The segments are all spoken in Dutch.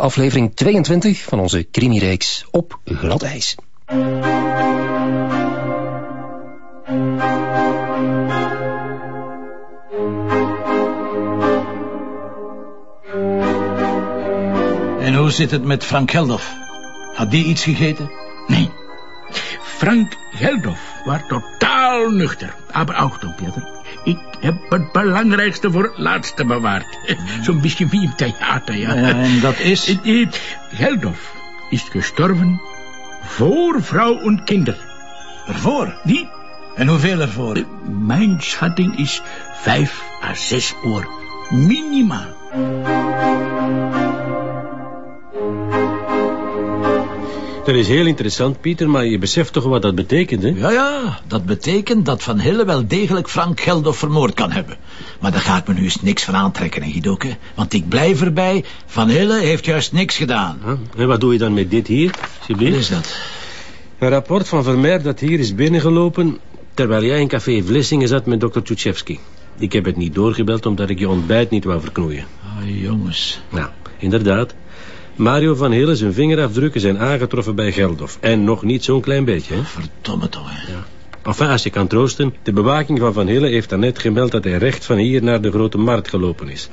aflevering 22 van onze crimireeks op glad ijs. En hoe zit het met Frank Geldof? Had die iets gegeten? Nee. Frank Geldof was totaal nuchter. Maar achtung, Peter. Ik heb het belangrijkste voor het laatste bewaard. Zo'n beetje wie im theater, ja. En dat is? Geldof is gestorven voor vrouw en kinder. Ervoor? Die? En hoeveel ervoor? Mijn schatting is vijf à zes uur. Minimaal. Dat is heel interessant, Pieter, maar je beseft toch wat dat betekent, hè? Ja, ja, dat betekent dat Van Hille wel degelijk Frank Geldof vermoord kan hebben. Maar daar ga ik me nu eens niks van aantrekken, hè, Gidoke. Want ik blijf erbij, Van Hille heeft juist niks gedaan. En wat doe je dan met dit hier, Wat alsjeblieft? is dat? Een rapport van Vermeer dat hier is binnengelopen... terwijl jij in café Vlissingen zat met dokter Tchutchevsky. Ik heb het niet doorgebeld omdat ik je ontbijt niet wou verknoeien. Oh, jongens. Nou, inderdaad. Mario van Hille zijn vingerafdrukken zijn aangetroffen bij Geldof. En nog niet zo'n klein beetje, hè? Verdomme toch, hè. Enfin, als je kan troosten, de bewaking van Van Hille heeft daarnet gemeld dat hij recht van hier naar de Grote Markt gelopen is.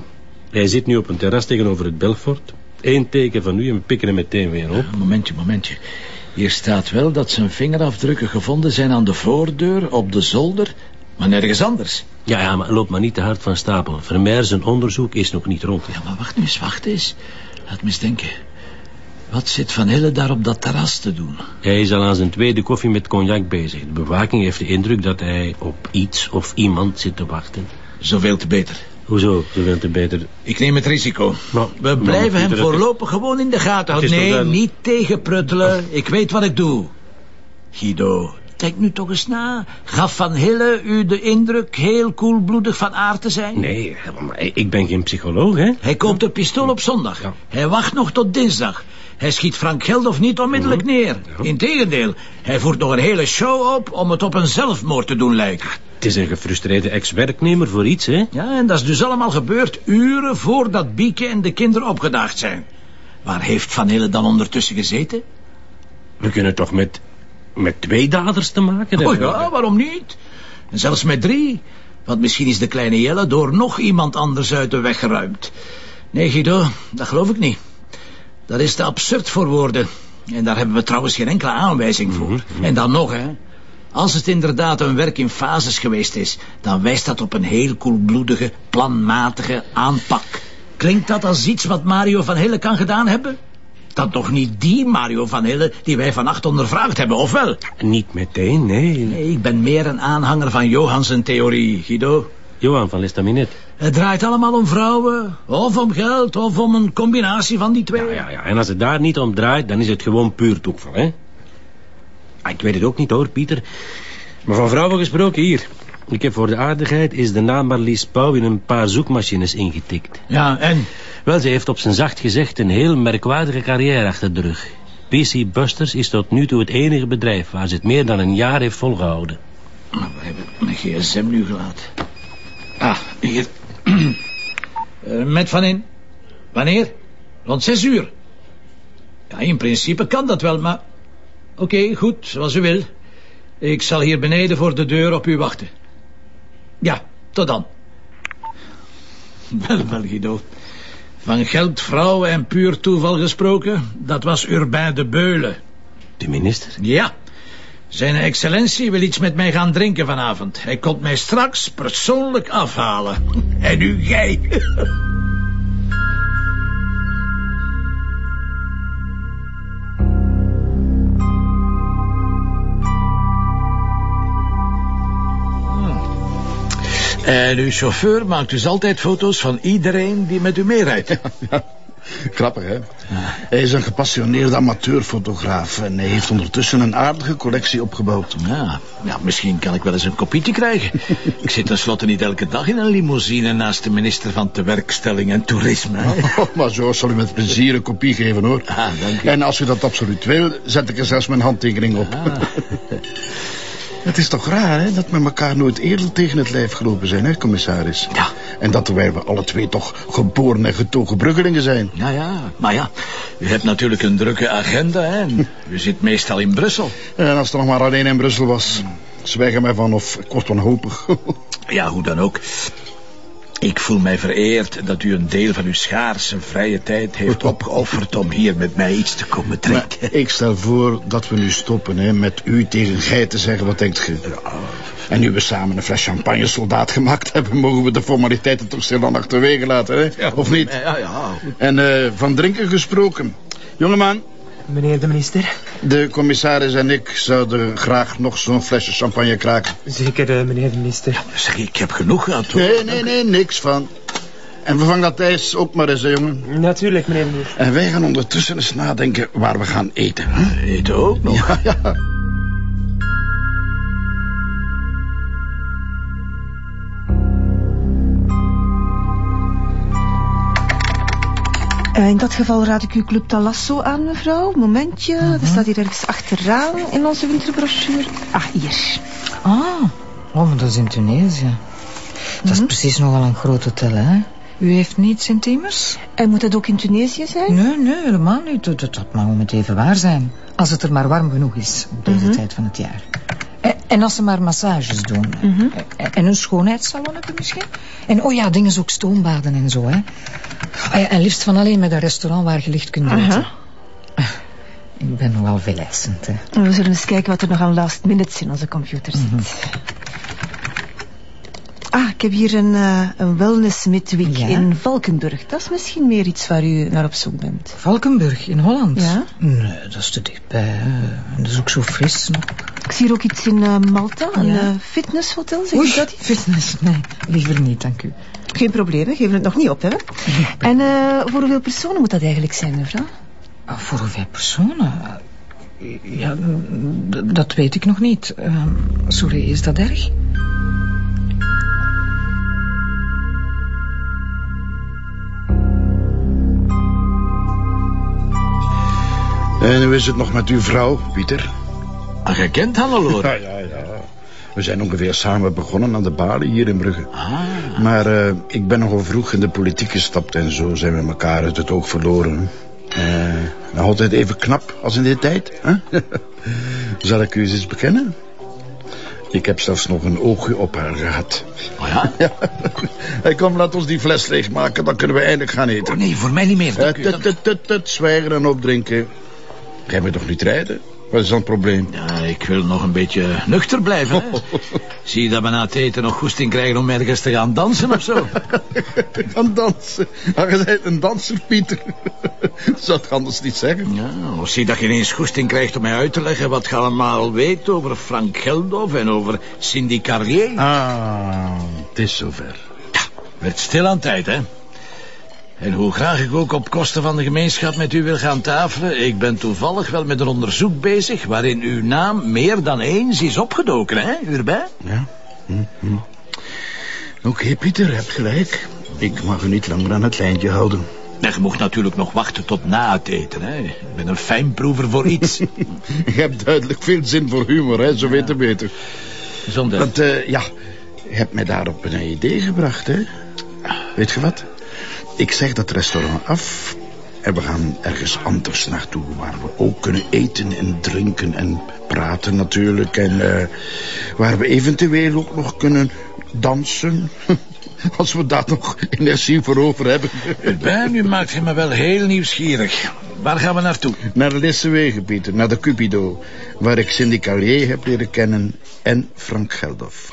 Hij zit nu op een terras tegenover het Belfort. Eén teken van u en pikken hem meteen weer op. Een momentje, momentje. Hier staat wel dat zijn vingerafdrukken gevonden zijn aan de voordeur, op de zolder, maar nergens anders. Ja, ja, maar loop maar niet te hard van stapel. Vermeer zijn onderzoek is nog niet rond. Ja, maar wacht nu eens, wacht eens. Laat me eens denken. Wat zit Van Hille daar op dat terras te doen? Hij is al aan zijn tweede koffie met cognac bezig. De bewaking heeft de indruk dat hij op iets of iemand zit te wachten. Zoveel te beter. Hoezo, zoveel te beter? Ik neem het risico. Maar- We blijven hem het- voorlopig gewoon in de gaten houden. Nee, niet tegenpruttelen. Ik weet wat ik doe. Guido, denk nu toch eens na. Gaf Van Hille u de indruk heel koelbloedig van aard te zijn? Nee, maar ik ben geen psycholoog, hè? Hij koopt een pistool op zondag. Ja. Hij wacht nog tot dinsdag. Hij schiet Frank Geldof niet onmiddellijk Mhm. neer. Integendeel, hij voert nog een hele show op om het op een zelfmoord te doen lijken. Het is een gefrustreerde ex-werknemer voor iets, hè? Ja, en dat is dus allemaal gebeurd uren voordat Bieke en de kinderen opgedaagd zijn. Waar heeft Van Hille dan ondertussen gezeten? We kunnen toch met, met twee daders te maken Oh hebben? ja, waarom niet? En zelfs met drie. Want misschien is de kleine Jelle door nog iemand anders uit de weg geruimd. Nee, Guido, dat geloof ik niet. Dat is te absurd voor woorden. En daar hebben we trouwens geen enkele aanwijzing voor. En dan nog, hè. Als het inderdaad een werk in fases geweest is... dan wijst dat op een heel koelbloedige, planmatige aanpak. Klinkt dat als iets wat Mario van Hille kan gedaan hebben? Dat toch niet die Mario van Hille die wij vannacht ondervraagd hebben, of wel? Niet meteen, nee. Nee, ik ben meer een aanhanger van Johansen theorie, Guido. Johan van Lestaminet. Het draait allemaal om vrouwen, of om geld, of om een combinatie van die twee. Ja, ja, ja. En als het daar niet om draait, dan is het gewoon puur toeval, hè? Ah, ik weet het ook niet, hoor, Pieter. Maar van vrouwen gesproken, hier. Ik heb voor de aardigheid is de naam Marlies Pauw in een paar zoekmachines ingetikt. Ja, en? Wel, ze heeft op zijn zacht gezegd een heel merkwaardige carrière achter de rug. PC Busters is tot nu toe het enige bedrijf waar ze het meer dan een jaar heeft volgehouden. We hebben mijn gsm nu gelaten. Ah, hier. Eh, met van in. Wanneer? Rond zes uur. Ja, in principe kan dat wel, maar... Oké, goed, zoals u wil. Ik zal hier beneden voor de deur op u wachten. Ja, tot dan. Wel, wel, Guido. Van geld, vrouwen en puur toeval gesproken, dat was Urbain de Beulen. De minister? Ja. Zijn excellentie wil iets met mij gaan drinken vanavond. Hij komt mij straks persoonlijk afhalen. En nu jij. En uw chauffeur maakt dus altijd foto's van iedereen die met u meerijdt. Grappig, hè? Hij is een gepassioneerde amateurfotograaf... en hij heeft ondertussen een aardige collectie opgebouwd. Ja, ja, misschien kan ik wel eens een kopietje krijgen. ik zit tenslotte niet elke dag in een limousine naast de minister van Tewerkstelling en Toerisme. Oh, maar zo zal u met plezier een kopie geven, hoor. Ah, dank u. En als u dat absoluut wil, zet ik er zelfs mijn handtekening op. Het is toch raar, hè, dat we elkaar nooit eerder tegen het lijf gelopen zijn, hè, commissaris? Ja. En dat terwijl we alle twee toch geboren en getogen bruggelingen zijn. Ja, ja, maar ja, U hebt natuurlijk een drukke agenda, hè? en U zit meestal in Brussel. En als het nog maar alleen in Brussel was. Zwijg er mij van of ik word wanhopig. Ja, hoe dan ook. Ik voel mij vereerd dat u een deel van uw schaarse vrije tijd heeft opgeofferd om hier met mij iets te komen Maar drinken. ik stel voor dat we nu stoppen hè, met u tegen gij te zeggen. Wat denkt ge? En nu we samen een fles champagne soldaat gemaakt hebben... mogen we de formaliteiten toch stilaan achterwege laten, hè? of niet? Ja, ja. En eh, van drinken gesproken. Jongeman, Meneer de minister. de commissaris en ik zouden graag nog zo'n flesje champagne kraken. Zeker, eh, meneer de minister. Zeg, ik heb genoeg gehad. hoor. Nee, nee, nee, niks van. En vervang dat ijs ook maar eens, hè, jongen. Natuurlijk, meneer de minister. En wij gaan ondertussen eens nadenken waar we gaan eten. hè? Eten ook nog. Ja, ja. Eh, in dat geval raad ik uw Club Talasso aan, mevrouw. Momentje, dat staat hier ergens achteraan in onze winterbrochure. Ah, hier. Ah, oh, maar dat is in Tunesië. Dat is precies nogal een groot hotel, hè? U heeft niets intiemers? En moet het ook in Tunesië zijn? Nee, nee, helemaal niet. Dat, dat, dat mag om het even waar zijn. Als het er maar warm genoeg is op deze tijd van het jaar. En, en als ze maar massages doen. En, en een schoonheidssalonnetje misschien. En oh ja, dingen ook stoombaden en zo, hè. Ah ja, en liefst van alleen met een restaurant waar je licht kunt eten. Ik ben nogal veeleisend, hè. We zullen eens kijken wat er nog aan last minutes in onze computer zit. Ah, ik heb hier een, eh, een wellness midweek Ja? in Valkenburg. Dat is misschien meer iets waar u naar op zoek bent. Valkenburg in Holland? Ja? Nee, dat is te dichtbij. hè. En dat is ook zo fris nog. Ik zie hier ook iets in eh, Malta, een Ja? eh, fitnesshotel, zeg Oei, je dat? iets? fitness. Nee, liever niet, dank u. Geen probleem, we geven het nog niet op, hè? En eh, voor hoeveel personen moet dat eigenlijk zijn, mevrouw? Ah, Voor hoeveel personen? Ja, dat weet ik nog niet. Ehm, sorry, is dat erg? En hoe is het nog met uw vrouw, Pieter? Je kent Hannelore. Ja, ja, ja. We zijn ongeveer samen begonnen aan de balie hier in Brugge. Ah, Maar eh, ik ben nogal vroeg in de politiek gestapt en zo zijn we elkaar uit het oog verloren. Nog altijd even knap als in die tijd. Hè? Zal ik u eens iets bekennen? Ik heb zelfs nog een oogje op haar gehad. oh ja? Ja. Hey, kom, laat ons die fles leegmaken, dan kunnen we eindelijk gaan eten. Oh nee, voor mij niet meer. Dank u. tut, tut, tut, tut, zwijgen en opdrinken. Jij moet toch niet rijden? Wat is dan het probleem? Ja, ik wil nog een beetje nuchter blijven. Hè? Zie je dat we na het eten nog goesting krijgen om ergens te gaan dansen of zo? Gaan dansen. Ah, je bent een danser, Pieter. Zou het anders niet zeggen? Ja, of zie dat je ineens goesting krijgt om mij uit te leggen wat je allemaal weet over Frank Geldof en over Cindy Carlier. Ah, het is zover. Werd stil aan tijd, hè? En hoe graag ik ook op kosten van de gemeenschap met u wil gaan tafelen... ik ben toevallig wel met een onderzoek bezig... waarin uw naam meer dan eens is opgedoken, hè? U erbij? Ja. Hm, hm. Oké, Pieter, je hebt gelijk. Ik mag u niet langer aan het lijntje houden. En je mocht natuurlijk nog wachten tot na het eten, hè? Ik ben een fijnproever voor iets. Je hebt duidelijk veel zin voor humor, hè? Zo weet je beter. Zonder... Want, eh, ja, je hebt mij daarop een idee gebracht, hè? Weet je wat? Ik zeg dat restaurant af... en we gaan ergens anders naartoe... waar we ook kunnen eten en drinken en praten natuurlijk... en eh, waar we eventueel ook nog kunnen dansen... als we daar nog energie voor over hebben. Erbij, nu maakt je me wel heel nieuwsgierig. Waar gaan we naartoe? Naar Lissewegen, Pieter, naar de Cupido... waar ik Cindy heb leren kennen en Frank Geldof.